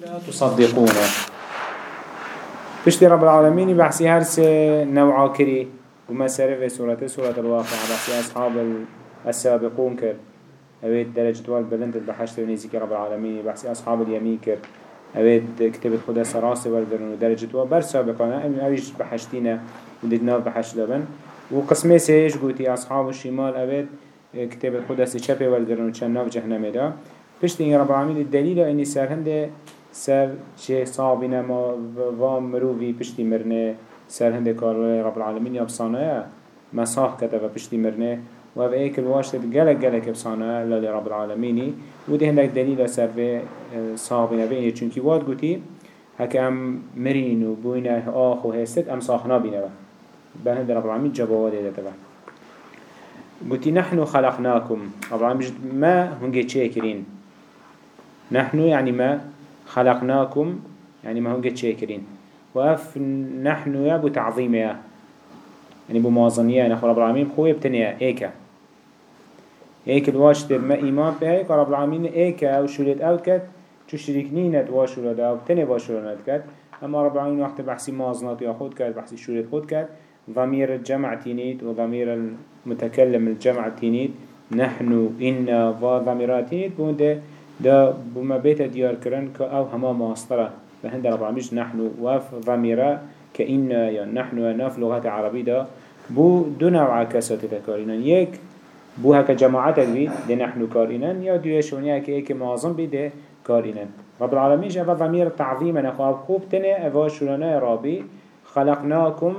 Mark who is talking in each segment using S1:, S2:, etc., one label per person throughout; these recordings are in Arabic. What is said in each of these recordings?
S1: لا تصدقونه بشتي رب العالمين بحسي هرس نوعا كري وما سرف سورة سورة الواقع بحسي أصحاب السابقون كر أويت درجة والبلند البحشت ونيزيك رب العالمين بحسي أصحاب اليمين كر أويت كتبت خدا سراسي والدرن ودرجة وبر سابقانا أمن أويش بحشتنا وددنا بحشت لبن وقسمي سيش قوتي أصحاب الشمال أويت كتبت خدا سيشبه والدرن وشناف جهنم دا. بشتي رب العالمين الدليل أني سر هنده سر چه صابنا ما و مروفي پشتی مرنه سر هنده کارو رب العالمین یا بسانه مساح کده و پشتی مرنه و أو ایک الواشت گلک گلک بسانه لالی رب العالمینی. و ده هندک دلیل سر به صابنا بینه چونکی واد گوتی هک ام مرین و بوینه آخ و هستت ام صاحنا بینه به هنده رب العالمین جباواده ده تبا قلت نحن خلقناكم رب العالمين ما هنجي تشاكرين نحن يعني ما خلقناكم يعني ما هم قد شاكرين وأف نحن يا بو تعظيم يا يعني بو موازنية نخو رب العالمين خوية بتنيا إيكا إيك. الواجد ما إيمان بهاي رب العالمين إيكا أو شولت أو كت شو شريكنينت واشولا دا أو بتنيا واشولا كت. أما رب العالمين وقت بحسي موازنات ياخد كت بحسي شولت خود كت ضمير الجمع تينيت وضمير المتكلم الجمع تينيت نحن إنا وضميرات تينيت بونده دا بما بيت ديار كرن كأو هما ماسترة فهند رب العالمين نحن وف ضميرة كإنا يا نحن ونف لغة عربية دا بو دو نوع كسات تكارينا يك بو هكا جماعة بي دي نحن كارينا يا دو يشوني هكا ايك معظم بي دي كارينا رب العالمين جابا ضمير تعظيما نخواب خوب تنه افا شلنا رابي خلقناكم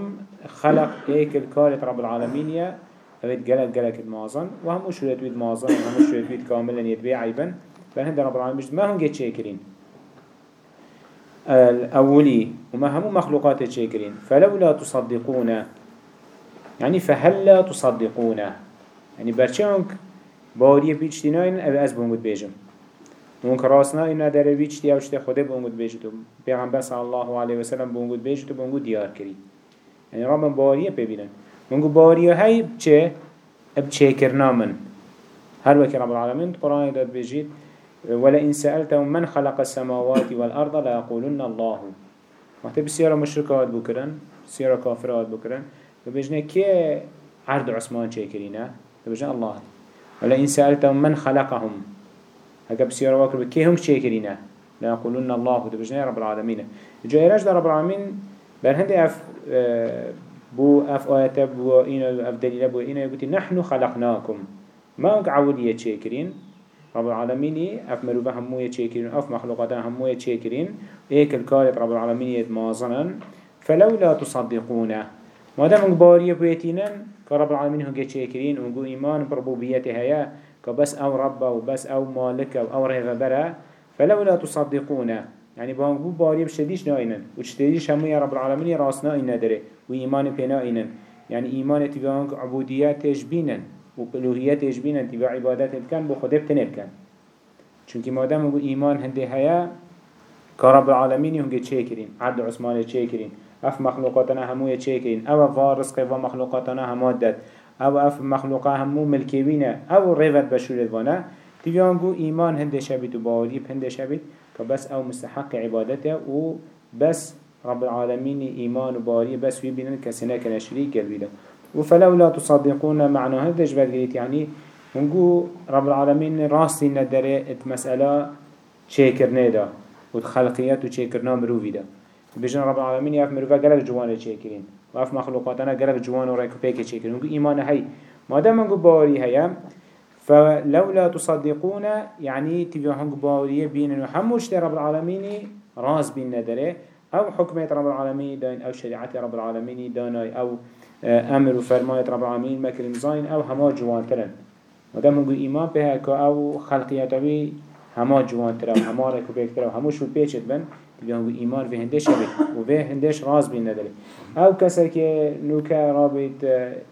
S1: خلق ايك الكارت رب العالمين يا أبد جلك جلك المعظم وهم شو بيد معظم وهم شو بيد كاملا يتبيع عيبا فهند رب العالمين ما هم جت شاكرين الأولي وما هم مخلوقات شاكرين فلولا تصدقون. يعني فهلا تصدقون. يعني برشانك باوريه بيجتناين أبي أزبون قد بيجم ممكن راسنا إن داره بيجتي أو شتي خده بون قد بيجتو بيغمبر صلى الله عليه وسلم بون قد بيجتو بون قد ديار كري يعني رب باوريه ببينن ممكن باوريه هاي بچه بچه من هر وكي رب العالمين قرآن داد بيجيت ولئن سألتهم من خلق السماوات والأرض لا يقولن الله وقت بسيارة مشركات بكرن بسيارة كافرات بكرن فبجنا كي عرض عثمان شاكرين فبجنا الله. ولئن سألتهم من خلقهم. هكا بسيارة واكر كي هم شاكرين لا يقولن الله. فبجنا رب العالمين جاء رجل رب العالمين بل هندي أف بو أف آيات بو إنا أف دليل بو إنا يقول نحن خلقناكم ما عودية شاكرين رب العالمين اف مروفا هموية چيكرين آف مخلوقاتا هموية چيكرين ايك الكارب رب العالمين يتمازنا فلولا تصدقونه ما دام باريه بيتينا كرب العالمين هو چيكرين ونقو ايمان بربوبيته هيا كبس أو رب وبس أو مالك أو رغبرا فلولا تصدقونه يعني بانقو باريه بشديش ناينن وشتديش هموية رب العالمين راسنا إنا دره وإيمان بنا إنن يعني إيمان تبانق عبودياتش بينن وبلوهيات يجبين انت بعبادات كان بو خده بتنب كان چونك مادام هو إيمان هنده هيا كرب العالمين هم چه كرين؟ عبد عثمان چه كرين؟ اف مخلوقاتنا همو چه كرين؟ أو فارسق و مخلوقاتنا همادت أو اف مخلوقا همو ملكيوين أو ريفت بشورت وأنا تيجانگو إيمان هنده شبيت و باوريب هنده شبيت كبس أو مستحق عبادته بس رب العالمين إيمان و باوري بس ويبينن كسنة كنشريك البيدا وفلولا تصدقون معنى هذا جبال قريت يعني ونقول رب العالمين راسي ندري مسألة شاكر نيدا وخلقيات وشاكرنا مروفي دا بيجن رب العالمين يعرف مروفا قلق جوان شاكرين وعرف مخلوقاتنا قلق جوان وريكو بيك شاكرين ونقول إيمان هاي ما دام نقول باوري هيا فلولا تصدقون يعني تبيو هنقول باوري بين إنه هموش رب العالمين راس بين ندري أو حكمة رب العالمين داين أو شريعة رب العالمين داناي أو أمر و فرمایت رب العالمین مکرم زاین أو هما جوان ترن مادام هنگو ایمان به که أو خلقیتوی هما جوان تر و هما رکو بیکتر و هموش رو پیچت بن دیگه هنگو ایمان به هندش بید و به هندش راز بین نداره أو کسی که نوکه رابط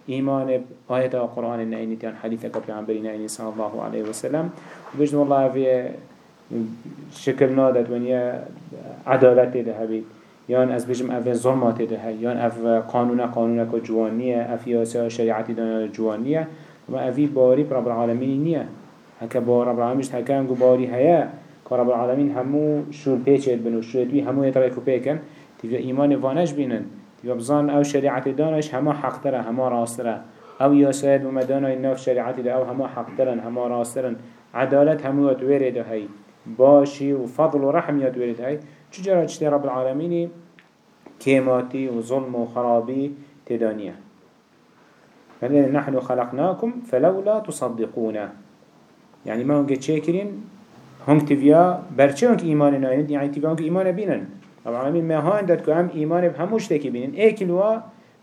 S1: ایمان آیت قرآن نعینی تیان حدیث که پیغمبری نعینی صلی الله علیه وسلم و بجن والله شکل نادت ونیا عدالت ده یان از بجم اف ظلمات ده هی یان اف قانون قانون که جوانیه اف یاسه شریعتی دانه جوانیه و افی باری رب العالمین نیه. هکا با رب العالمین هکا انگو باری هیا كرب العالمين همو شور بيچت بنو شور بي همو يتركو بيكن تبقى إيمان وانش بينن تبقى بزان أو شريعة دانش هما حق ترى هما راس ترى أو ياسايد ومدانا الناف شريعة دا أو هما حق ترى هما راس ترى عدالت همو يتورد هاي باشي وفضل ورحم يتورد هاي چجرا چتي رب العالمين كيماتي وظلم وخرابي تدانيه فلن نحن خلقناكم فلولا تصدقونا يعني ما هنك تشاكرين هنك تفيا برچه هنك إيمان نايند يعني تفيا هنك إيمان بينن رب العالمين ما هان دادكو هم إيمان بهموش تاكي بينن ايكلوا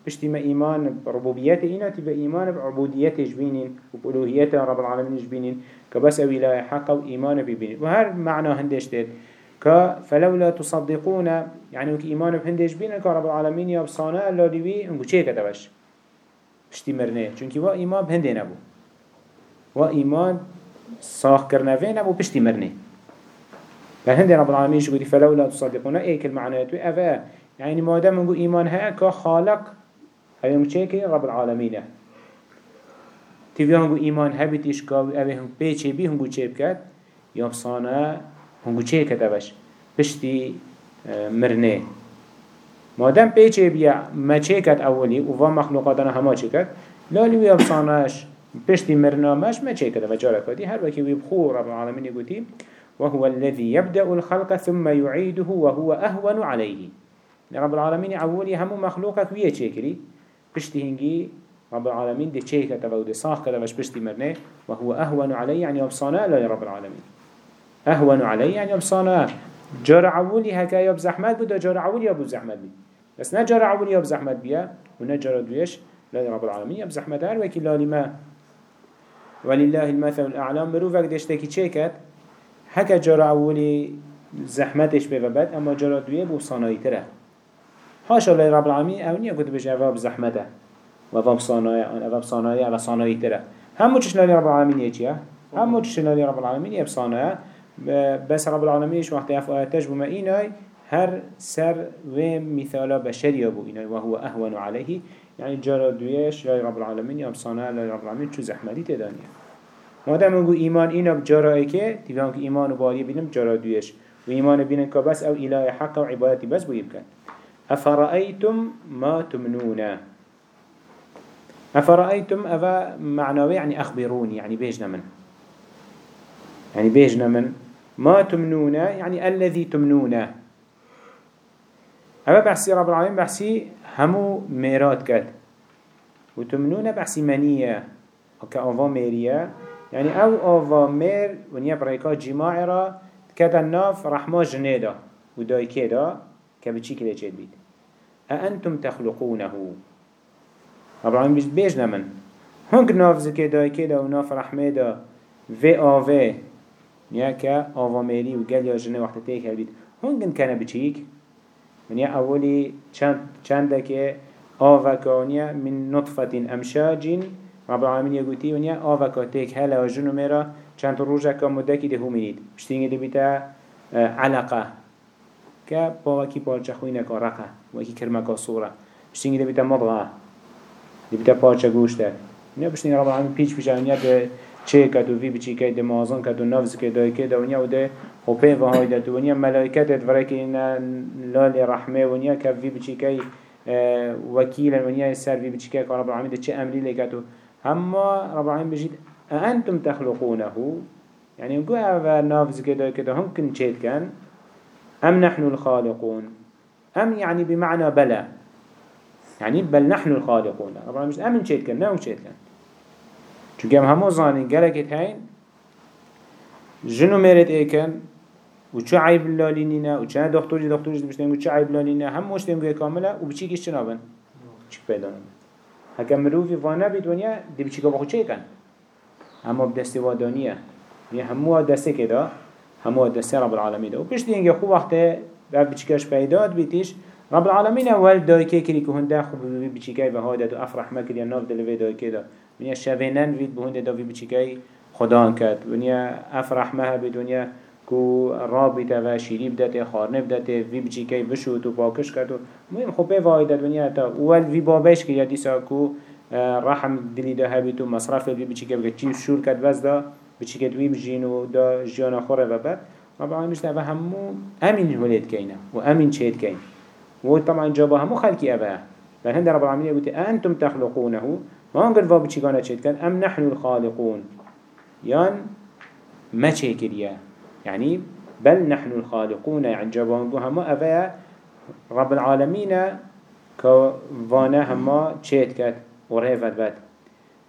S1: بشتي ما إيمان بربوبيته إنا تبا إيمان بعبوديته جبينين وبألوهيته رب العالمين جبينين كبس أو إله حق وإيمان ببينين وهر معنى هندش داد فلولا تصدقون يعني وك إيمان بهندش بينن كرب العالمين يبصانا اللي دي انكو چه كتبش پشتی مرنه. چونکی وا ایمان بهنده نبو وا ایمان ساخ کرنه نبو پشتی مرنه. فهند رب العالمين شو فلولا تصدقون. ايك المعنى تو افا يعني ما دام نقول ايمان ها كخالق هذا مشيكي رب العالمين تبي هنقول ايمان ها بتيش كا افا هم بيچه بي هنقول چه بكت يوم صانا هنقول چه كتبش پشتی مرنه. مادم پیچه بیا؟ ما چه کد اولی؟ و و مخلوقاتنا همه چه کد؟ لالی وی ابصانش پشتی مرنامش ما چه و جارة کدی هر وکی وی بخور رب العالمین يقولي وهو الذي يبدأ الخلق ثم يعيده وهو أهون عليه رب العالمين أولي همو مخلوقك ويه چه پشتی هنگی رب العالمين دي كتبه ودي صاح كتبه پشتی مرنه. وهو أهون عليه يعني أبصانه لا رب العالمين أهون عليه يعني أبصانه جار عولي هكا يا بزحمت بودا جار عولي يا بزحمت بي. بس نجار عولي يا بزحمت بيا ونجار دويش لا رب العالمين. يا بزحمت هر وكي لالما ولله المثل الأعلام مروفك دشتكي چيكت هكا جار عولي زحمتش بفبت أما جار دويه بو صناعي تره. حاشا الله رب العالمين أو نيا كنت بجي اواب زحمته وفاب صناعي اواب صناعي أو صناعي تره. همو چش لالي رب العالمين يجيه همو چش لالي رب العالمين يبصانه بس رب العالمين وقت يف آياتش بما إيناي هر سر و بشري أبو إيناي وهو أهون عليه. يعني جرى دويش لا رب العالمين يبصانا لا رب العالمين شو زحمتي تدانيا مادام نقول إيمان إينا بجرى إيكي تبقى إيمان وباري بينم جرى دويش. وإيمان بينم كبس أو إله حق وعبادتي بس بيبكن أفرأيتم ما تمنون؟ أفرأيتم أفا معنوي يعني أخبروني يعني بيجنا من. يعني بيجنا من. ما تمنون يعني الذي تمنون أما بحسي رب العالمين بحسي همو ميرات كد وتمنون بحسي منية كأوفا ميريا. يعني أو أوفا مير ونيا بريكا جماعي را كتا الناف رحمة جنيدا وداي كدا كبتشي كده جيد بيت أأنتم تخلقونه. رب العالمين بيجنا من هنك ناف زكي داي كدا وناف رحمة دا. في آوه. نیا که آوامیری و گل یا جنه وقت تیک هلید هنگن کنه بچیک ونیا اولی چند چنده که آوکانیا من نطفة امشاج رب العالمین یگوتی ونیا آوکا تیک هلا و جنو میرا چند روزه که مدکی ده همینید بشتینگه ده بیتا علقه که با وکی پارچه خوینه که رقه وکی کرمه که صوره ده بیتا مضغه ده بیتا پارچه گوشته نیا بشتینگه رب العالمین پیچ پیچه ونیا به چه کد و وی بچی که دمازان کد و نفس که دای که دنیا و ده خوبه و های ده دنیا ملائکت دفره که این لال رحمه ونیا که وی بچی که وکیل ونیا سر وی بچی که رب العالمین چه امری لکتو اما رب العالمین بجید أنتم تخلقونه؟ يعني نقول هذا نافذ كده كده هم كن شيء كان أم نحن الخالقون؟ أم يعني بمعنى بلى يعني بل نحن الخالقون. رب العالمين أم شيء كان نعم شيء كان چونکه هم همه زانین گلکت هین جنو میرد ایکن و چه عیب لالینینه و چه دکتری دکتری بشتیم و چه عیب لالینه هم مشتیم گوی کامله و بچی کش چنابن چی پیدا نمید هکه مروفی وانه بی دنیا دی بچی که بخو چه کن اما بدستی وادانیه یعنی همو دسته که دا همو دسته رب العالمین دا و پشتی اینگه خوب وقته بعد بچی کش پیداد بیتیش رب العالمين أول دايكي كري كهن دا خب بچيكي بهادا تو أفرح مكر يا ناف دلوي دايكي دا. ونیا شوینن وید بهند دا وی بچیکای خدا کرد ونیا افرح مها بدنیا کو رابطه و شیری بدته خارنه بدته وی بچیکای بشوت و پاکش کرد و مهم خوبه واید دنیا تا اول وی بابش که یادی سا کو رحم دلی ده هبیتو مصرف وی بچیکای بگه. چی شور کرد وز دا بچیکت وی بجین و دا جیان خوره و بعد. رب العالمين مش أفا همو أمين ولد كينا وأمين شهد كين وطبعا جابا همو خلقي أفا بل هند رب العالمين يقول أنتم تخلقونه. ما انقل فاب چيكانا شهد كان أم نحن الخالقون. يان ما شكريا يعني بل نحن الخالقون. يعني جابا همو أفا رب العالمين كوانا هما شهد كات ورهفت بات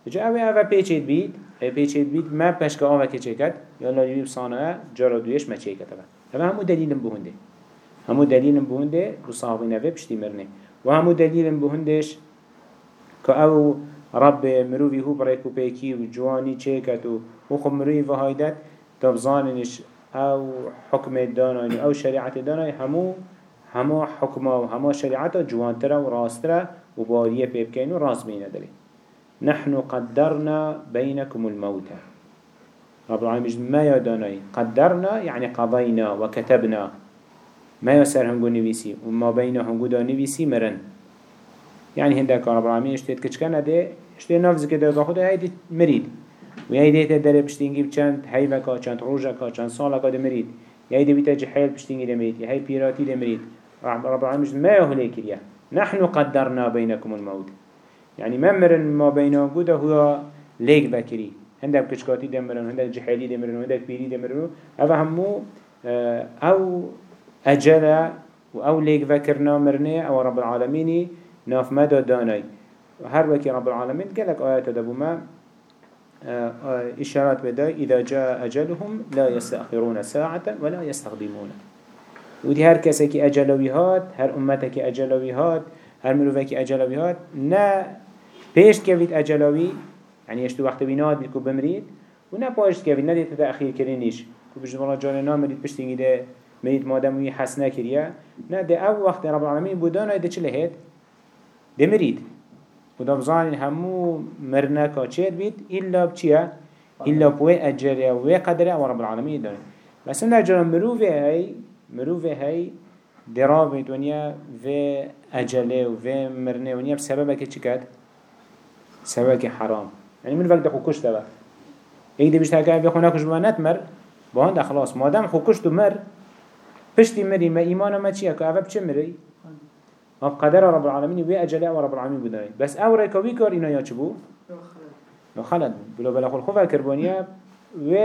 S1: جا اوه اوه پیچید بید؟ پیچید بید ما که چه کد یا لالیوی بسانه جارا دویش ما چه کد اوه همو دلیلم بهنده همو دلیلم بهنده رو صحابی نوه پشتی مرنه و همو دلیلم بهندش که أو رب مروی هو برای کپیکی و جوانی چه کد و خب مروی وهایدت تبزاننش أو حکم دانایی أو شریعت دانایی همو همه حکم و همه شریعت جوانتره و راستره و باریه پیبکین و راست بینه داریم نحن قدرنا بينكم الموت. رب العالمين ما يداني قدرنا يعني قضينا وكتبنا ما يسر هنگو نويسي وما بين هنگو دا نويسي مرن. يعني هندك رب العالمين اشتيت كچكنا ده اشتيت نفز كده دا خود هيدي مريد ويهيدي تدري بشتينجي بچند حيوكا چند روجكا چند سالكا ده مريد يهيدي بيتا جحيل بشتينجي ده مريد يهي بيراتي ده مريد رب العالمين ما يهلي كريا نحن قدرنا بينكم الموت. يعني ممرن ما بينه بوده هو ليك بكري هندك كشكاتي دمرن هندك جحالي دمرن هندك بيري دمرن هذا همو آه، أو أجل أو ليك ذكرنا مرنه أو رب العالمين ناف مدى داني. هر وكي رب العالمين قالك آيات دبو ما آه، آه، إشارات بدا إذا جاء أجلهم لا يستأخرون ساعة ولا يستقدمون ودي هر كسي كي أجلويهات هر أمتك أجلويهات هر مروفك أجلويهات نا پیش كويت أجلوي يعني يشتو وقت بينات بيكو بمريد ونا باش كويت ندي تتأخير كرينيش كو بجد جانا نا مريد بشتنگي ده مريد مادم وي حسنا كريا نا ده أو وقت رب العالمين بودانا ده چله هيد ده مريد وده بزانين همو مرنكا چيد بيت إلا بچيا إلا بوي أجريا وي قدريا ورب العالمين داني بس أنا جرى مروفي هاي مروفي هاي درابت ونيا في أجله وفي مرنه ونيا بسببك چكت سواك حرام. يعني من وقت خو كشت با ايك دي بيشتها كان بيخو ناكش بما نتمر بهند خلاص مادام خو كشت مر پشتی مری ما ایمان ما چیه که اوه بچه مری؟ ما قدر رب العالمین وی اجله و رب العالمین بودنی بس أو رای کوی کار اینا یا چه بو؟ خلد بلو بلا خل خوفه کربانیه و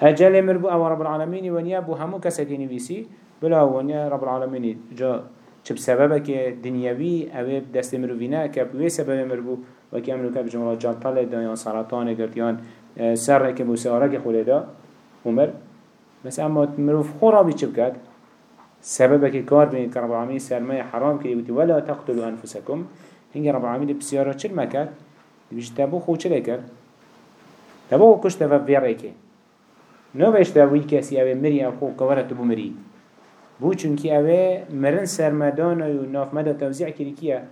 S1: اجله مر بو أو رب العالمین ونیا بو همو کسی که نویسی. بلا ونیا رب العالمین جا چه بسببه که دنیاوی اوه دست مروینه که بوی سبب مربو و که امنو که بجمعات جلطل دا یا سرطان سر که بو خوله دا عمر. بس اما مروف خورا بی چه بکد سببه که کار بینید که رب العالمین سرمایه حرام که یوتی ولا تقتلوا انفسکم هنگی رب العالمین بسیاره چل مکد بیش تبو خو چه کرد تبو کشت و ویره که نو بشت وی کسی اوه مری أو خو کورت بو مری بو چونکی اوه مرن سرمدان و ناف مدى توزیع کری کیه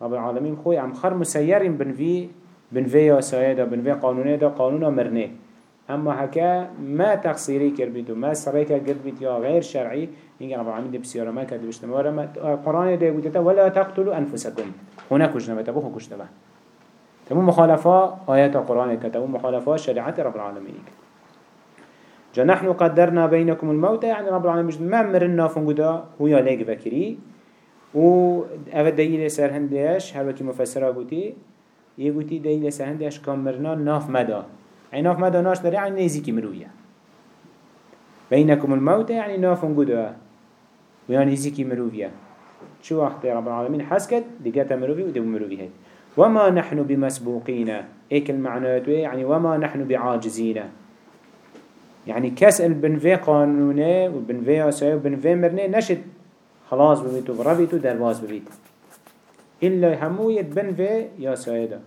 S1: رب العالمین خوی ام خر مسیرین بنوی بنوی یا سایه دا بنوی قانونه دا قانون مرنه. اما هكا ما تقصيري كربيت وما سريكا قربيت يا غير شرعي إن رب العالمين دي بسيارة ما كده بشتما ما القرآن ده يقول ولا تقتلوا أنفسكم. هنا كجنا بتبوه كجنا تمو مخالفة آيات القرآن كتبو مخالفة شريعة رب العالمين. جا نحن قدرنا بينكم الموت يعني رب العالمين ما مرنا فنقدا هو ياليك بكري و اوه دلیل سر هندهش هر مفسرة گوتی یه گوتی دلیل سر هندهش کامرنا ناف مدا يعني ناف مدا ناش داره يعني نيزيكي مروية بينكم الموت يعني ناف قدوا ويعني نيزيكي مروية شو وقت رب العالمين حسكت دقاتا مروي ودو مروي هاي وما نحن بمسبوقين ايك المعنى يعني وما نحن بعاجزين يعني كسل بنفي قانونه وبنفي آسايا وبنفي مرنه نشد. خلاص ببيت وبربيت ودرواز ببيت إلا همو يتبنفي يا سايدا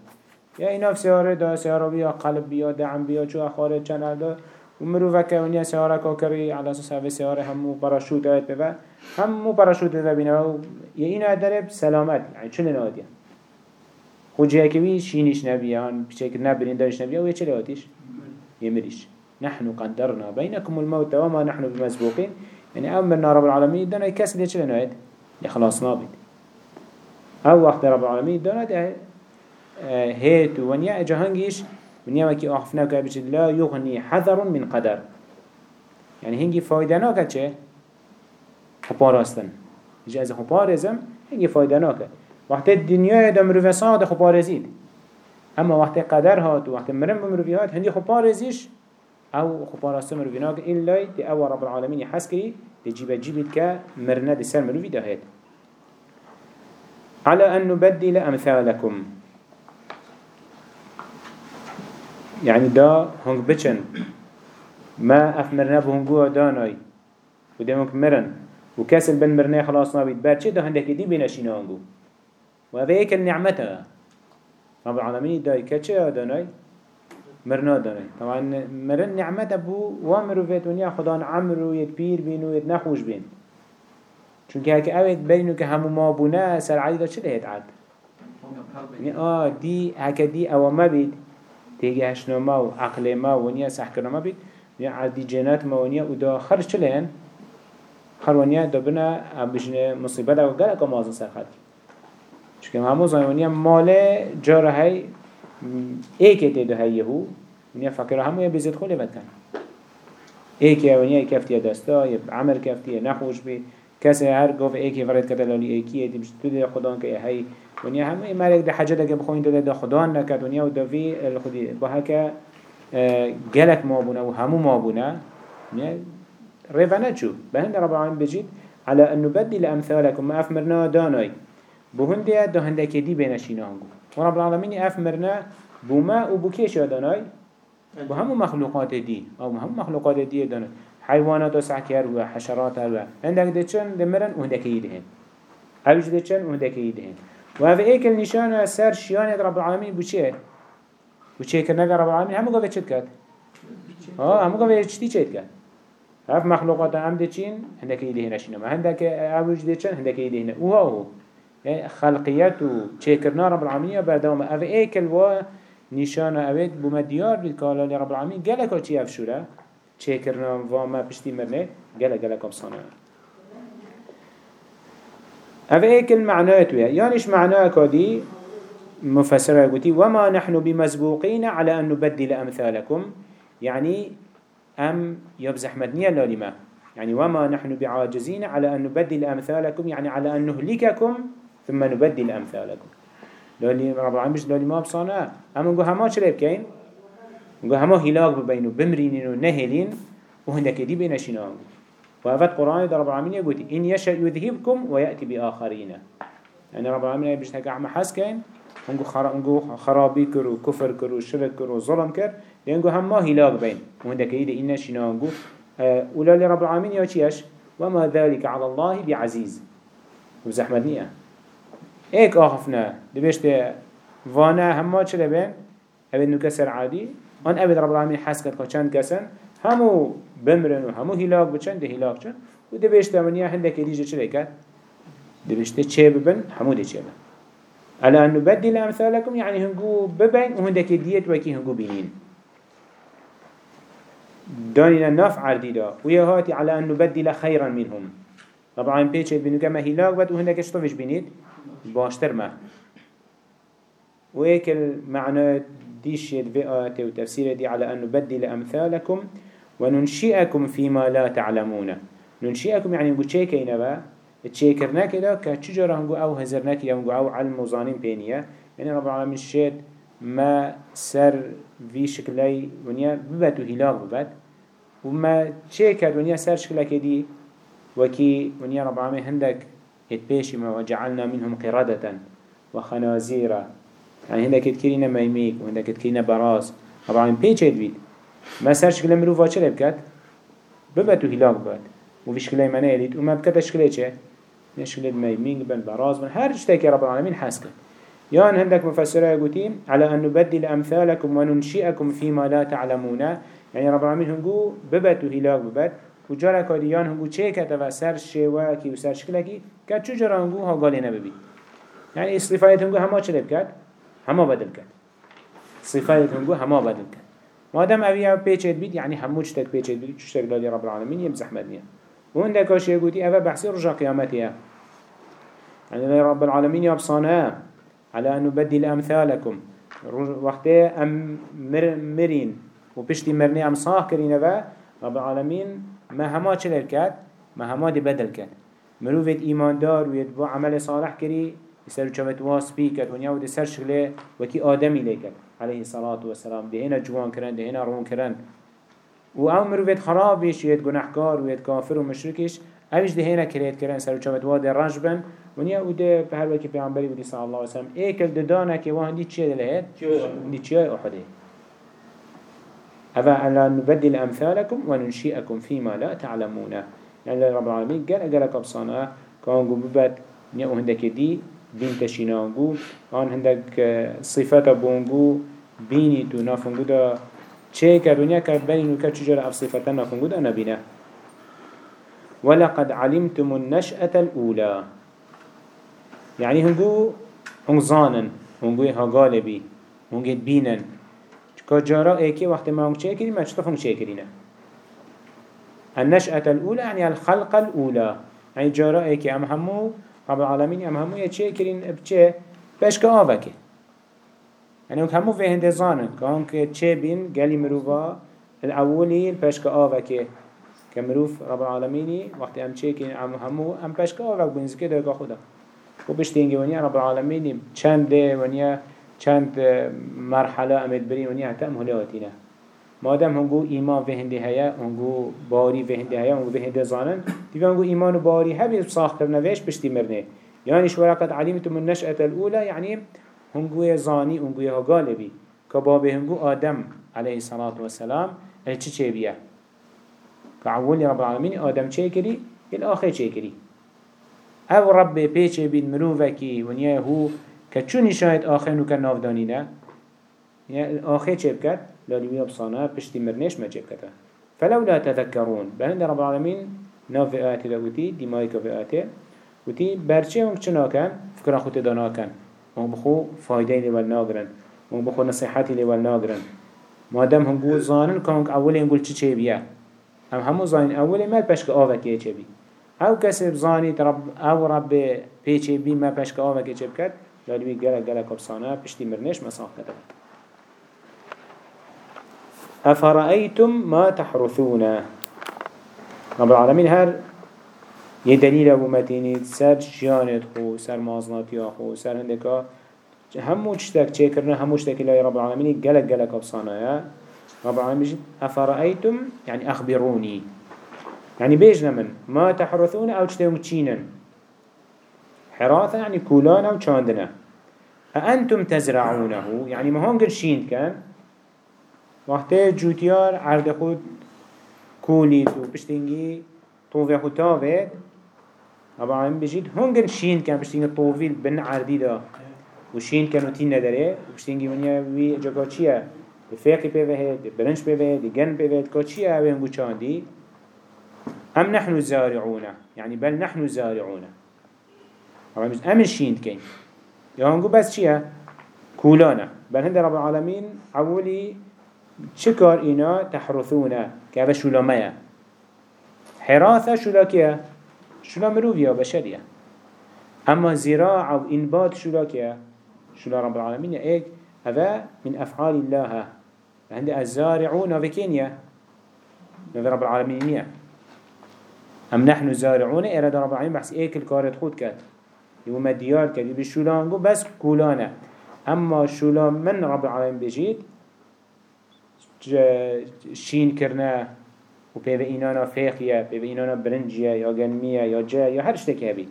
S1: يا إناف سيارة دا سيارة بيا قلب بيا دعم بيا شو أخارج چنل دا ومرو وكا ونيا سيارة كوكري على أساس هذه سيارة همو باراشوت آيات ببا همو باراشوت ببا بينا يا إنا درب سلامت يعني شنو ناديا خوجيه كبي شينيش نبيان بشكل نبرين دايش نبيا ويا چلي آتيش يمريش نحن قدرنا بينكم الموت وما نحن بمسبوقين يعني أمرنا رب العالمين دانا يكسر يا چلي نايد خلاص نابد أو وقت رب العالمين دانا ده هيت ونيا جهانجيش ونيا وكي أخفنا كابش لا يغني حذر من قدر. يعني هنگي فايدة ناكا چه؟ خباراستن يجي از خبارزم هنگي فايدة ناكا وقت الدنيا دا مروفي صاد خبارزيد اما وقت قدر هات وقت مرم بمروفي هات هنگي خبارزيش أو خباراستن مروفي ناكا إلا دي أو رب العالمين يحس كري دي جيبت جيبت كمرنا دي سر مروفي دا هات على أن نبدل أمثالكم يعني دا هنگ بچن. ما افمرنا بهنگو داناي وده هنگ مرن. وكسل بن مرنا خلاص نابيد بعد ده هندك دي بينشينا هنگو؟ وهذا ايك النعمتها رب العالمين داي كتشي داناي مرنا داناي طبعا مرن نعمت ابو وامرو ونيا خدان عمرو يتبير بينو يتنخوش بين چونکه هک اوید بینو که همو ما بونه سر علی دا چه لهت عد؟ آه دی هک دی أو ما تيجي هشنا ما و عقل ما و نيا سحكنا ما بيت نيا عادي جنات ما ونيا ودا خرج چلين خر ونيا دبنا بجن مصيبة دا وقال اكا مازن سر خد چونکه همو زايونيا ماله جاره هاي ايكي تيدو هاي يهو ونيا فكر همو يا بيزيد خولي بد كان ايكي ونيا كفتيا دستا يب عمل كفتيا نخوش بي کسی هر گفت ایکی ورد کرده لالی ایکیه دی بشت تو دی خدا که هی. ونیا همه مالک ده حاجة ده بخوین ده ده خدا نکد ونیا و دوی الخدی با هکا گلک ما بونه و همو ما بونه ريفانا شو بهند رب العالمين بجيت على أن نبدل أمثالكم ما أفمرنا داناي بهندية ده هندك دي بينشينانگو ورب العالمين أفمرنا بما وبكيش داناي بهم مخلوقات دي أو هم مخلوقات دي داناي حيوانات وسعكر وحشرات و عندك دچن دمرن وهندك يدهن هاوش دچن وهندك يدهن وهذا ايك النشان سر شيان رب العالمين بوچه بوچه كرنا رب العالمين همو قوة چد كد آه همو قوة چتي چد هف مخلوقات هم دچين هندك يدهن اشينا ما هندك هاوش دچن هندك يدهن وها هو خلقيات و چكرنا رب العالمين بردوما هذا ايك الوا نشان اوید بومدیار بید که رب العالمین گلک ها چی افشوره؟ چه کرنا و ما پشتی مرنه گله گله کم صانع هذا ايك المعنى تويا يانش معناه كدي مفسره قلتي وما نحن بمسبوقين على أن نبدل أمثالكم يعني أم يبزح مدنيا لالما يعني وما نحن بعاجزين على أن نبدل أمثالكم يعني على أن نهلككم ثم نبدل أمثالكم لالي رب العالمين لالي ما بصانا أما نقول هما شريب كين نقول هما هلاك ببينو بمرينين ونهلين وهندك دي بينشينا وهذا القرآن ده رب العالمين يقول إن يشاء يذهبكم ويأتي بآخرين يعني رب العالمين بيشتكى عم حس كين هنگو خرابي كرو كفر كرو شرك كرو ظلم كر لأنگو هم ما هلاك بين وهندك دي إن شينا هنگو ولا لرب العالمين يوشيش وما ذلك على الله بعزيز وزحمتنية ايك آخفنا دي بيشت وأنا هم ما چلي بين أبد نكسر عادي آن أبد رب العالمين حس كد چند كسن همو بمرن و همو هلاك بچن ده هلاك چن. و ده بيشت منيا هندك ديجه چه كد ده بيشت چه ببن همو ده چه بن. على أن نبدل أمثالكم يعني هنقو ببين وهندك ديت وكي هنقو بينين دانينا نف عرديدا ويهاتي على أن نبدل خيرا منهم. طبعا بيشت بينو كما هلاك بد وهندك اشتوفش بينيت باشتر ما ويك المعنى ديش يد آياته وتفسيره دي على أن نبدل أمثالكم وننشئكم فيما لا تعلمون. ننشئكم يعني نقول شيء كينا با؟ تشيكرنا كده كتشجرة نقول أو هزرنا كده نقول أو علم وظانين بينيا يعني رب العالمين الشيء ما سر في شكلي ونيا ببت وهلاك ببت وما تشيكر ونيا سر شكلي كدي وكي ونيا رب العالمين هندك يتبيشي ما وجعلنا منهم قردة وخنازير يعني هندك تكرينا ميميك وهندك تكرينا براس. طبعا بيجي بيت ما سر شكل مروفا چه بكت ببتو هلاك بات وفي شكل منه يليد وما بكت شكل چه؟ شكل ميميك بن براس. بن هر جتاكي رب العالمين حاسك يان هندك مفسره يقولين على أن نبدل أمثالكم وننشئكم فيما لا تعلمون. يعني رب العالمين هنقو ببتو هلاك ببت وجارة كاريان هنقو چه كتوا سر شواكي وسر شكلكي كت چو جارة هنقو ها قالينا ببي يعني اصطفايت هنقو هما چه بكت هما بدل كت صفات هنگو هما بدل كت مادام اوی أو پیچید بید یعنی همو چتک پیچید بید چشتک لالی رب العالمین یم زحمت نیا و هنده کاشی گوتی اوه بحثی رجا قیامتیه يعني رب العالمين يبصانا على أن نبدل أمثالكم. وقت أم مر مرين. وبشتي مرني أم صاح كرين رب العالمين ما هما چلر كات ما هما دي بدل كات. مروفت ايمان دار ويد بو عمل صالح كري يسر چوت واس بي كات ونيا ودي سر شغله وكي آدمي ليكت عليه الصلاة والسلام ده هنا جوان كرن ده هنا رون كرن و أو مروفت خرابش ويد گناهكار ويد كافر ومشركش اوش ده هنا كريت كرن سر چوت واد رجبن. ونیا أو ده به هر وکی پیامبری بودی صلی الله علیه و سلم ایکل ددانه که وان دی چیه دلهت دی چیه احده هذا ألا نبدل أمثالكم وننشئكم فيما لا تعلمون. يعني رب العالمين قال أقلك أبصانا كان قببت نيو هندك دي بين تشينانقو آن هندك صفات بونقو بيني تو نافنقو دا چه كدنيا كبنينو كتشجر أف صفات نافنقو دا نبينا ولقد علمتم النشأة الأولى. يعني هنگو هنگ زانن هنگو ها غالبي هنگو بینن. که جارا ایکی وقت ما هنگ چه ما چطف هنگ چه کرینه النشأة الأولى يعني الخلق الأولى. يعني جارا ایکی ام همو رب العالمین ام همو چه کرین بچه بشک آوکه یعنی اون همو وهند زانن که هم که چه بین گلی مروفا الاولی بشک آوکه که. مروف رب العالمینی وقتی ام چه کرین ام همو ام بشک آوک بینز که درگاه خدا. و بشتینگی ونیا رب العالمینی چند ده ونیا چند مرحله امید بری ونیا تم هلواتینه مادم هنگو ایمان به هنده هیا هنگو باری به هنده هیا هنگو به هنده زانن دیگه هنگو ایمان و باری هبی ساخت کرنه ویش پشتی مرنه. يعني شو ولقد علمتم من نشأة الأولى يعني هنگو زاني هنگو ها غالبي كباب هنگو آدم عليه الصلاة والسلام چه چه بيه كعول رب العالمين آدم چه كري الآخر چه كري أو رب پیچه بین مروفکی ونیا هو که چونی شاید آخر که نافدانی نه؟ آخر چه بکد لالیوی بصانه پشتی مرنش ما چه بکده فلولا تذكرون بهند رب العالمين ناف آياته لغوتي دمائك في آياته وتي برچه هم چنا كان؟ فكرا خود دانا كان. هم بخو فايده لول ناگرن هم بخو نصيحتي لول ناگرن مادم هم قول ظانن كان اوله هم قول چه چه بيه هم همو ظانن اوله مال بشك آوه که چه بيه أو کسی بزانی رب أو رب پیچه بی ما پشک آوه که چه بکد لالوی گلک گلک ابسانه پشتی مرنش مساق کده أفرأيتم ما تحرثون؟ رب العالمين هر يدليل أبو متيني سر شيانت خو سر مازناتي خو سر هندكا همو چتك چه کرنا همو چتك إلهي رب العالمين قلق قلق أبصانا رب العالمين أفرأيتم؟ يعني أخبروني يعني بيجنا من. ما تحرثون أو تشتهم تشينا حراثة يعني كولانا وشاندنا أأنتم تزرعونه؟ يعني ما هون شيند كان وقت جوتيار عرض خود كوليت وبشتنجي طوفي خود تافيد طبعا بجيد هون شيند كان بشتنجي طوفي بن عردي دا. وشين كانوا تين نداره. وبشتنجي ونيا وي جاكا چيا الفاقي بيوهد برنش بيوهد جن بيوهد كا چيا هنگو چاندي أم نحن زارعون يعني بل نحن زارعون طبعا مش أم الشيند كين يهانقو بس چيه كولانا بل هند رب العالمين أولي شكر إنا تحرثون. كهذا شلامية حراثة شلاكية شلا مروفيا بشرية أما زراعة وإنبات شلاكية شلا رب العالمين إيك هذا من أفعال الله. عند الزارعون في كينيا رب العالمين هم نحن زارعون؟ إراد رب العالمين بحث إيك الكارت خود كات يبو مديار كات يبو شولانگو بس كولانه أما شولان من رب العالمين بجيت شين كرنا و پیو اینانا فیقیه پیو اینانا برنجیه یا گنمیه یا جه یا هر شتکی هبی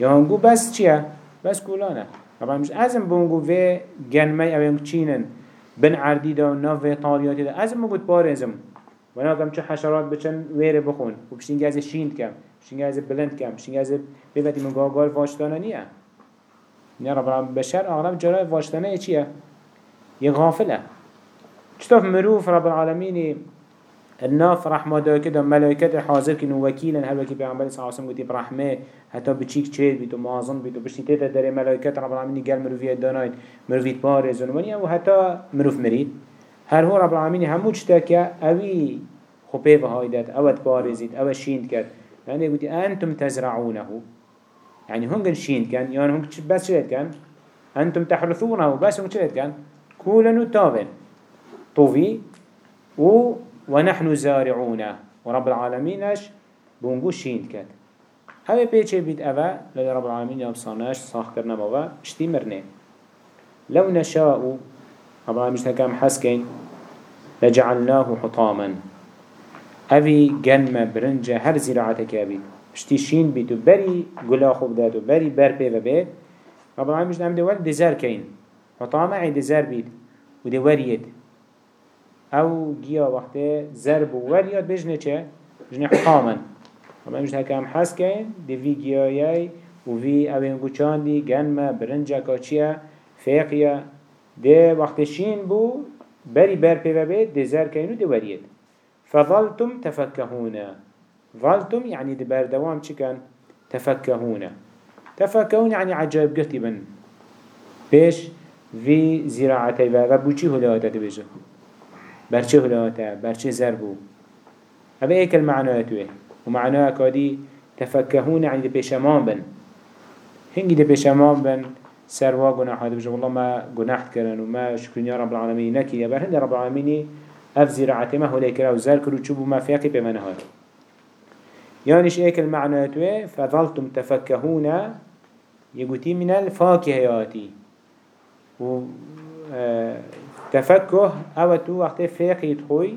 S1: یا هنگو بس چیه؟ بس کولانه طبعا مش ازم بونگو في جنمي او چینن. بن عردی دا و ناف طالیاتی دا ازم بونگو بارزم ونا كم چه حشرات بچن ويره بخون. و بشتینگه از شیند کم. بشتینگه از بلند کم. بشتینگه از ببتی من گاگال واشتانه نیه. نه رب بشر اغلب جرای واشتانه چیه؟ یه غافله. چطور مروف رب العالمین الناف رحمه دا كده ملائكة حاضر كنو وكيلا هل وكي بيعنبالي صلى الله عليه وسلم حتى بچيك چيد بيتو معظم بيتو بشتين تيتا داري ملائكة رب العالمين قال مروفية دانايت مروفية بارز ونوانيا وحتى مروف مريد هر هو رب العالمين همو چتا اوي خوبه و هایدت اوت بارزید أو شیند کرد يعني قلت أنتم تزرعونه. يعني هنگن شيند كان يعني هنگ بس شريت كان؟ أنتم تحرثونه بس هنگ شريت كان؟ كولا نتابن طوفي و ونحن زارعونه ورب العالمينش بونگو شين كد اوه پیچه بید اوه لدي رب العالمين يابصاناش صاح کرنا بابا اشتي مرنه. لو نشاء رب العالمين مشتكام حسكين لجعلناه حطاما. اوه جنم برنجة هر زراعتك بید اشتي شين بید و بری گلا خوب داد و بری بر پیوه بید رب العالمين مشتكام ده ول دزار كين حطاما عي دزار بید و وريد أو گیا وقته زرب و وريد بجنه چه؟ بجنه حطاما اما امش هکم حس کن دی وی گیایی و وی اوین گوچاندی گنم برنجا کاچیا فیقیا دی وقت شین بو بری بر پیو بید دی زر کینو دی ورید فظلتم تفكهون ظلتم يعني دي بردوام چكن تفكهون تفكهون يعني عجائب قرتي بن. بيش في زراعتي و بوچي هلاتا تبجه برچه هلاتا برچه زربو هذا ايك المعنى توه. ومعناه كادي تفكهون عند بيشمان بن. هنگی ده بيشمان بن سروا گناح هذا بجو والله ما گناح كرن وما شكرين يا رب العالمين نكي يا برهند رب العالمين اف زراعته ما هو ليكرا وزار كرو تشوبو ما فيقي بمن هاد يانش ايك المعنى توه. فظلتم تفكهون يقولي من الفاكهياتي و آه، تفكه أو تو وقت فيقي تخوي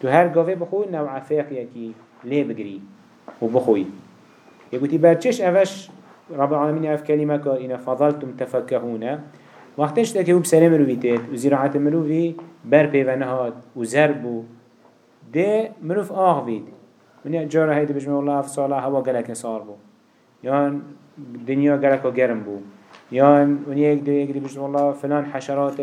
S1: تو هر قوي بخوي نوع فيقي كي ليه بگری و بخوی. يقولي برچش اوش رب العالمين اف كلمة كائنة فضلتم تفكهون وقتش تكيو بسلام مروفيتات وزراعة مروفي بر بيوانهات وزربو ده مروف آغ بيد من جارة هيدا بجمع الله في هوا قلق صار بو. يان دنيا قلق گرم بو. يان ونيا يقدر يقدر بجمع الله فلان حشرات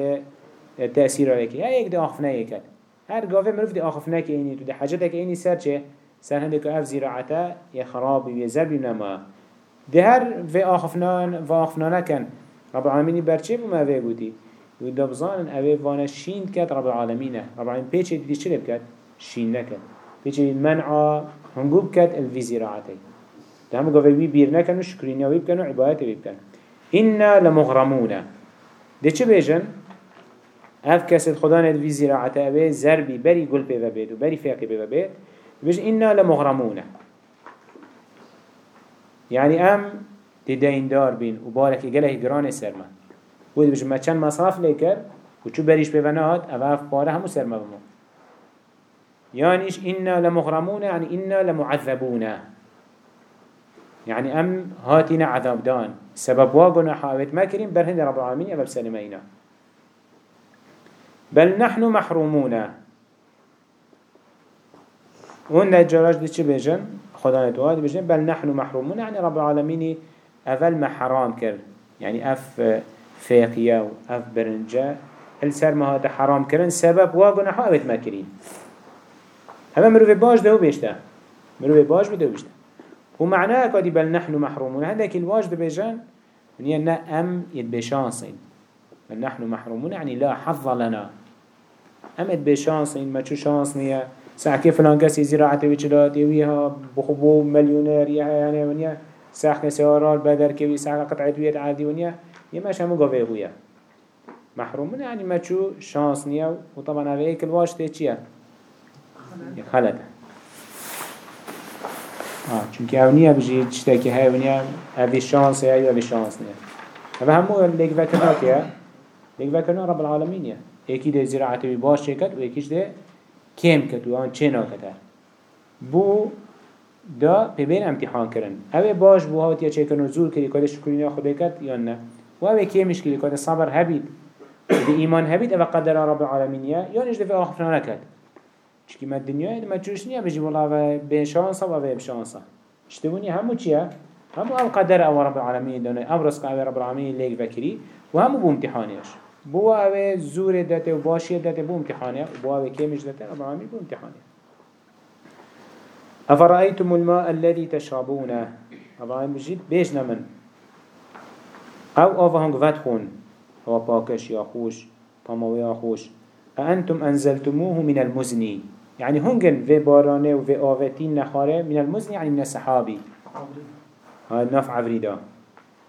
S1: تأثير عليك هاي يقدر آخفنا يكاد هر قافة مروف دي آخفنا كيني تو دي حاجتك ايني سر چه؟ سر هندك اف زراعته يا خراب يا زرب نما. ده هر في آخفنان و آخفنانه کن رب العالمين برچه بما في بودي و دبزان اوه وأنا شين كت رب العالمين رب العالمين پیچه دیدی چه بکد؟ شين نکد پیچه منع هنگوب کد الفي زراعته. ده همه گوه وی بیر نکن و شکرینی وی بکن و عبادت وی بکن ده چه بیجن؟ اف کسد خدا ند وی زراعته زربی بری گل پیوه بید و بری فیقی پیوه بید. بيش إنا لمغرمون يعني أم تدين دار بين وبارك جله جران سرما ود بيش ما كان مصرف ليكر وشو بريش ببنات أواف باره هم سرما بمو. يعني إيش إنا لمغرمون يعني إنا لمعذبون يعني أم هاتنا عذاب دان سبب واقنا حاوت ما كريم برهن رب العالمين أبب سلمينا بل نحن محرومون. هون نجارش دي چه بيجن؟ خدا نتواد بيجن. بل نحن محرومون. يعني رب العالمين اول ما حرام كر يعني أف فاقية و أف برنجة السر ما هذا حرام كرن سبب واقنا حاوت ما كرين هما مروف باش ده بيشتا مروف باش بده بيشتا ومعناه كادي بل نحن محرومون. هذاك الواج ده بيجن يعني ام يتبشانسين بل نحن محرومون. يعني لا حظ لنا. ام يتبشانسين ما شو شانس نيه ساعة فلان كسي زراعة ويشلات يويها بخبو مليونير يعني ونيا ساعة سيارات بدر كوي ساعة قطعة ويد عادي ونيا يماش همو قوي هويا محروم من يعني ما شو شانس نيا وطبعا هذا هيك الواش تيجيا خلت آه چونك أو نيا بجي تشتاكي هاي ونيا هذه شانس هاي وهذه شانس نيا هذا همو ليك فكرنا كيا ليك فكرنا رب العالمين يا ايكي ده زراعة باش شكت ويكيش ده کم کد و آن چه ناکده بو دا ببین امتحان کرن. اوه باش بو هات یا چه کن و زور کردی کده شکرین خدا کد یا نه؟ و اوه کمش کردی کده صبر هبید. دی ایمان هبید اوه قدر رب العالمین یا؟ یا نجده في آخفنا نکد چکی ما دنیا ما چوش نیا بجی والله اوه به شانسا و اوه بشانسا اشتبونی همو چیه؟ همو او قدر او رب العالمین دانه. او رزق او رب العالمین لیک وکری و همو بو امتحانیش بو اوه زور داته و باشی داته بو امتحانه. و بو اوه کمش داته رب بو امتحانه. أفرأيتم الماء الذي تشربونه؟ رب العالمين بجيد بيش نمن. أو أفا هنگ فتخون هو باكش يا خوش طمو يا خوش. أأنتم أنزلتموه من المزني يعني هنگن في بارانه و في آوتين نخاره من المزني يعني من السحابي هاي نفع عفريدا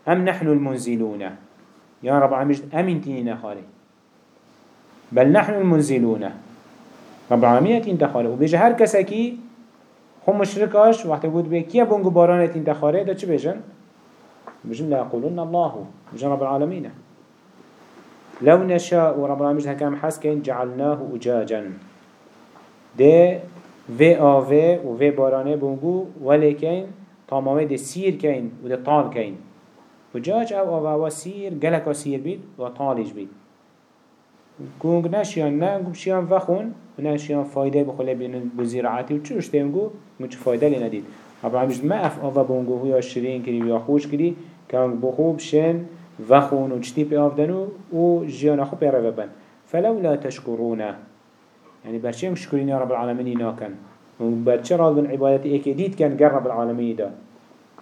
S1: أم نحن المنزلون؟ يا رب العالمين أمين تيني نخالي بل نحن المنزلون. رب العالمين تين تخالي وبيجي هر كسكي خو مشركاش وقت بود بي كيا بونگو بارانت انت خاره دا چه بيجن؟ بيجن لا يقولون الله. بيجن رب العالمين لو نشاء ورب العالمين هكام حسكين جعلناه أجاجا. ده في آوه و في بارانه بونگو ولكن تمامه ده سير كين و ده طال كين وجاج أو آوه سير گلکا سير بيت و طالج بيت گونگ نشیان نه گوب شیان وخون و نشیان فایده بخوله بین بزیرعاتی و چوش تیمگو مچ فایده لی ندید. اما همیش ما اف آوا بونگو یا شرین کری یا خوش کری که بخوب شن وخون و چتی پی آفدنو و جیان خو پیره ببن فلولا تشکرونه يعني برشي شكرين يا رب العالمين ناكن وبرشي راد من عبادتي ايك ديت كان قرب العالمين دا.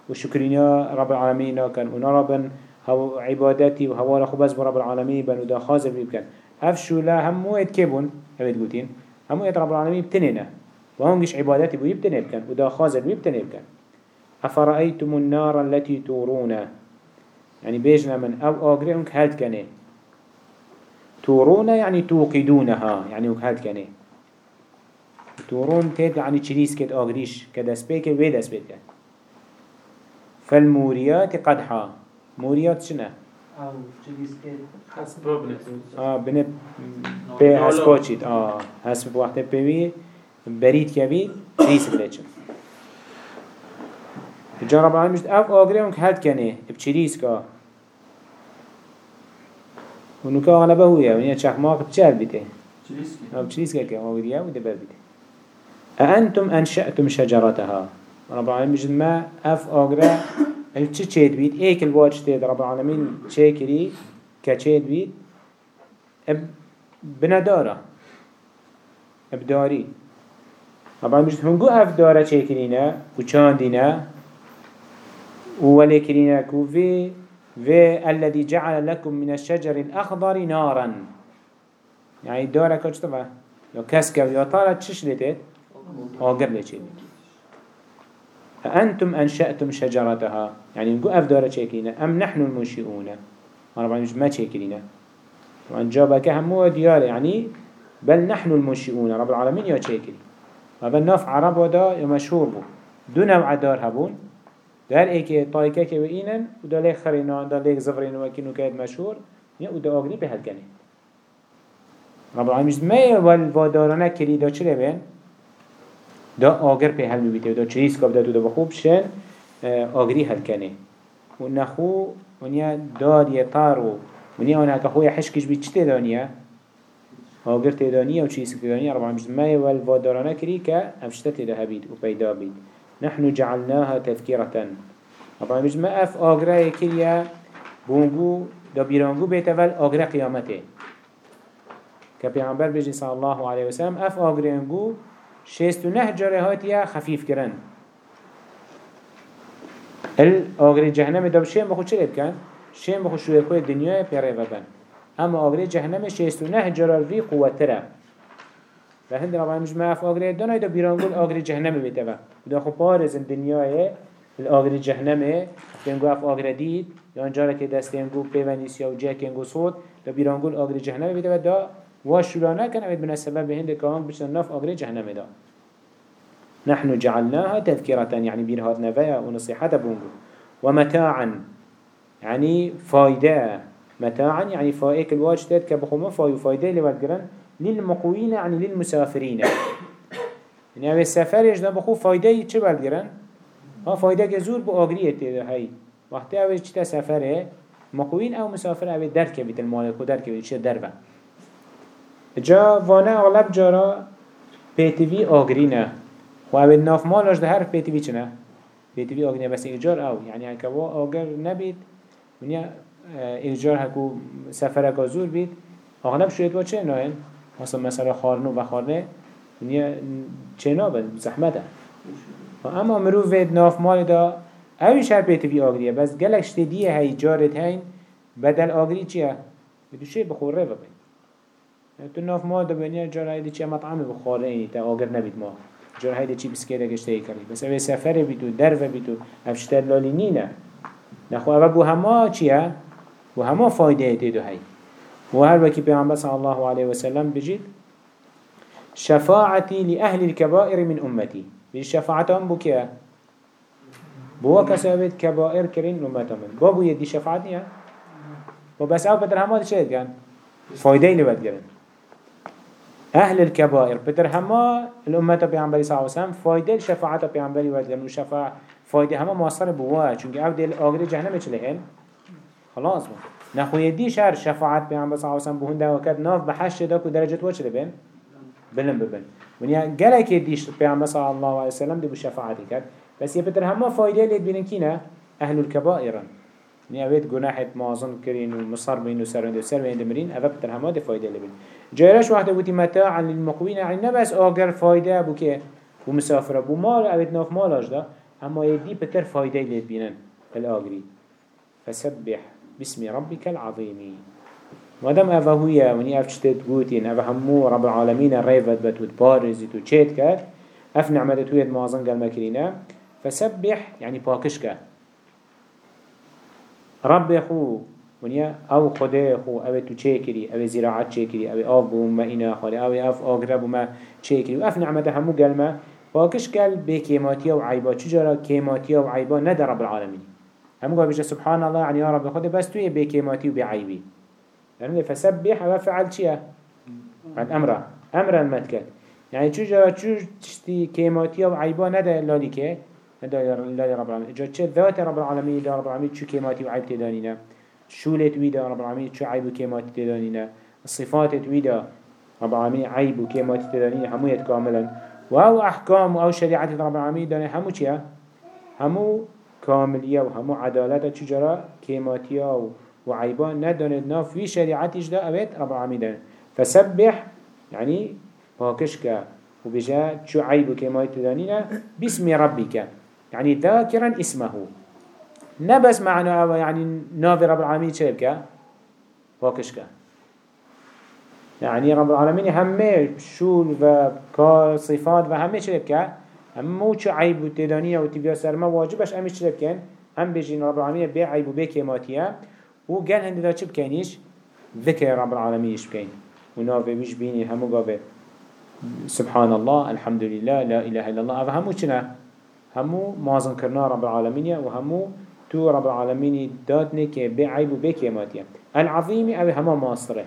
S1: وشكرين يا رب العالمين ناكن ونربن هو عبادتي وهو خو بس برب العالمين. بن ودا خازر بيبكن هف شو لا هم مويت كيبون؟ هبت قوتين هم مويت رب العالمين بتنينا. وهنجش عبادتي بو يبتني بكن ودا خازر بيبتني بكن أفرأيتم النار التي تورون؟ يعني بيجنا من أو أغريهم كهلت كنه تورون يعني توقدونها. يعني وكهلت كنه تورون تيد يعني تشريس كد أغريش كدس بيك ويدس بيك فالموريات قدحا. موريات شنه
S2: أو چیزی که
S1: آه بنه به هسپا چید آه هسپ وقت بوی برید که بید چیز بلیچن جا رب العالمین مجد اف آگره اون که هد کنه؟ بچریز که؟ ونو که آغلبه هویه ونیا چخماق بچل بیته آه بچریز که؟ که؟ آگریه و دبر بیته أأنتم أنشأتم شجرتها؟ رب العالمين مجد ما أف آگره ال چه چید بید؟ ایک الواج تید رب العالمین چه کری؟ که چید بید؟ اب بنداره. اب داری. رب العالمین بجد هنگو اف داره چه کرینه و چاندینه و ولی کرینه کو في في الذي جعل لكم من الشجر الأخضر نارا. يعني داره كجتبه لو كسكر يا طالت چش لتت آقر لچه أأنتم أنشأتم شجرتها؟ يعني نقول أفدارة شاكرين أم نحن المنشئون؟ طبعا مش ما شاكرين طبعا جابك همو ديار يعني بل نحن المنشئون رب العالمين يا شاكرين بل ناف عرب ودا يا مشهور بو. دو نوع دار هبون. دار ايكي طايكا كي وإينن ودا ليك خرينا دا ليك زفرين وكينو كايد مشهور يا ودا أغني بهالكني. رب العالمين ما يوال وادارنا كري دا چلي بين دا آگر پی هل بیته دا چریس کاب دا تو دا بخوب شن آگری هل کنه و نخو ونیا دار یه طارو ونیا اون هکا خوی حشکش بید چه دانیه؟ آگر تدانیه و چریس تدانیه ربع مجد مای والوادارانه کری که افشت تدا هبید و پیدا بید نحن جعلناها تذكرة ربع مجد ما اف آگره کریه بونگو دا بیرانگو بیته ول آگره قیامته. که پیغمبر بجی صلی الله علیه وسلم اف آگرهنگو شست و نه هاتیه خفیف کرن ال آگری جهنم داب شیم بخود چه بکن؟ شیم بخود شوی خوی دنیای پیره ببن اما آگری جهنم شست و نه جاره وی قوت تره. و هند رابعه مش معف آگری دانای دا بیرانگول آگری جهنم بیته و. دا خب پارز دنیای الآگری جهنمه تنگو اف آگری دید. یا انجاره که دستینگو پیونیس یا جه کنگو صوت دا بیرانگول آگری جهنم بیته و دا واشولا نكن أبد من السبب هند كمان بشن نف أغري جهنم دا. نحن جعلناها تذكرة يعني بيرهات نفايا ونصيحة بونغو ومتاعا يعني فايدة متاعا يعني فائق الواج تد كبخوما فايو فايدة لبالقرن للمقوين يعني للمسافرين يعني أبي السفر يجنا بخو فايدة چه بالقرن ها فايدة جزور بو أغرية تده هاي وقت أبي چتا سفره مقوين أو مسافر أبي درك بيت المالك ودرك بيت چه دربه. جا وانه اغلب جارا پیتوی آگری نه. و اوید ناف ده هر پیتوی چه نه؟ پیتوی آگری بس ایجار او یعنی هکا وا آگر نبید ونیا ایجار هکو سفر هکا زور بید. اغلب شوید با چه ناین؟ مثلا مثلا خارنو و خارنه ونیا چه نابد؟ زحمته اما مروف وید ناف مال دا اویش هر پیتوی آگریه. بس گلک شتیدیه هی جارت هین بدل آگری چیه؟ بدو چه بخوره ببین. تو ناف ما دبنیا جار هایده چی مطعم بخوره اینی تا آگر نبید ما جار هایده چی بسکیده گشته کردی بس اوه سفر بیتو درو بیتو افشتر لالی نینه نخو اوه بو هما چیه؟ بو هما فایده ایده دو هی. و هر وکی پیغمبر صلی الله علیه وسلم بجید شفاعتی لأهل الكبائر من أمتي بيجي شفاعت هم بو كيه بو كسابت كبائر كرين الأمة من بابو يدي شفاعت نيا وبس أو بدر هما شيء كان فايدة اللي بدقرن أهل الكبائر بدر الأمة بيعنبري صلى الله عليه فايدة الشفاعة بيعنبري بدقرن وشفاعة فايدة هما مواصر بواه چونك أو ديل آغري جهنم چلهن. خلاص بو نخوي دي شهر شفاعت بيعنبري صلى الله عليه وسلم دا وكاد ناف بحش دا كو درجة وچه بين بلن ببن. ونیا گله که دیش پیامبر صلی الله علیه وسلم دی بشفاعتی کرد. بس یه پتر همه فایده لید کینه أهل الكبائرن ونیا وید گناحت مازن کرین و مصر بین و سرند و سر بین دمرین اوه پتر همه دی فایده لید جایرش وقت بودی متاعا للمقوین یعنی نبس آگر فایده بو که بو مسافره بو مال اوید ناف مالاش دا. اما یدی پتر فایده لید بینن. الآگری فسبح باسم ربك العظيم مادام اوه هویا ونی اف چتت گوتین اوه همو رب العالمین ریفت بتود بارزی تو چیت کرد. اف نعمت توید مازن قل مكرينه فسبح يعني باكشك رب خو ونیا آو خدا خو أو تو چه کری أو زراعت چه کری أو آب بو ما اینا. خاله أو اف آگره ما چه کری و آف نعمت همو قلمه باكش قل بكيماتيا وعيبا چجارا كيماتيا وعيبا ندى رب العالمين همو قال بيجا سبحان الله يا رب خدا بس توي بكيماتي وبعيبي يعني فسبح وفعل چيا عن أمره أمرا. متكت يعني شو جرى شو تشتي كيماتيا وعيبا ندى لالي كي ندى لالي رب العالمين جا چه ذات رب العالمين دا رب العالمين شو كيماتي وعيب تدانينا شو لت ويدا رب العالمين شو عيب وكيماتي تدانينا الصفات ويدا رب العالمين عيب وكيماتي تدانينا همو يتكاملا وهو أحكام أو شريعة رب العالمين داني همو چيا همو كاملية وهمو عدالة چو جرى كيماتيا و وعيبا نداند ناف في شريعتش دا أبيت رب العالمين دان فسبح يعني باكشك وبجا شو عيب كما يتدانينا باسم ربك يعني ذاكرا اسمه. نبس معنا يعني ناف رب العالمين شربك باكشك يعني رب العالمين همه شول و صفات و همه همه شو عيب تدانينا وتبيا سرما واجبش همه شربكن هم بجين رب العالمين بي عيب وبي كماتيا و قال هندي دا چه ذكر رب العالمين يش بكين و نافه ويش بيني همو قابه سبحان الله الحمد لله لا إله إلا الله. أفا همو همو مازن كرنا رب العالمين و همو تو رب العالمين داتني كي بعيب و بكيماتيا العظيم أو هما ماصره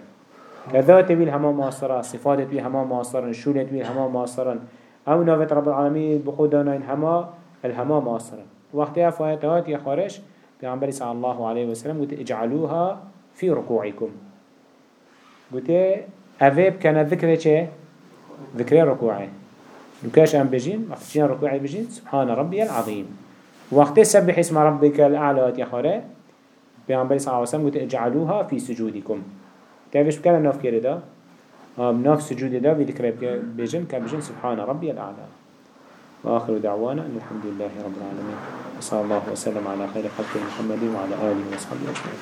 S1: كذات بيل هما ماصره صفات بيل هما ماصرا شولت بيل هما ماصرا أو نافت رب العالمين بخودانا هما الهما ماصرا وقتها فايتات يا خارش پیامبر صلی الله علیه و سلم گوته اجعلوها في ركوعكم گوته اویب کنه ذکر چه؟ ذکر ركوعه نكاش ام بجين وقت ركوعي بجين سبحان ربي العظيم وقت سبح اسم ربك الأعلى يا خاره پیامبر صلی الله علیه و سلم اجعلوها في سجودكم بكره ناف كده ده ناف سجود ده في ذكر بجين كبجين سبحان ربي الأعلى وآخر دعوانا أن الحمد لله رب العالمين وصلى الله وسلم على خير خلق محمد وعلى آله وصحبه أجمعين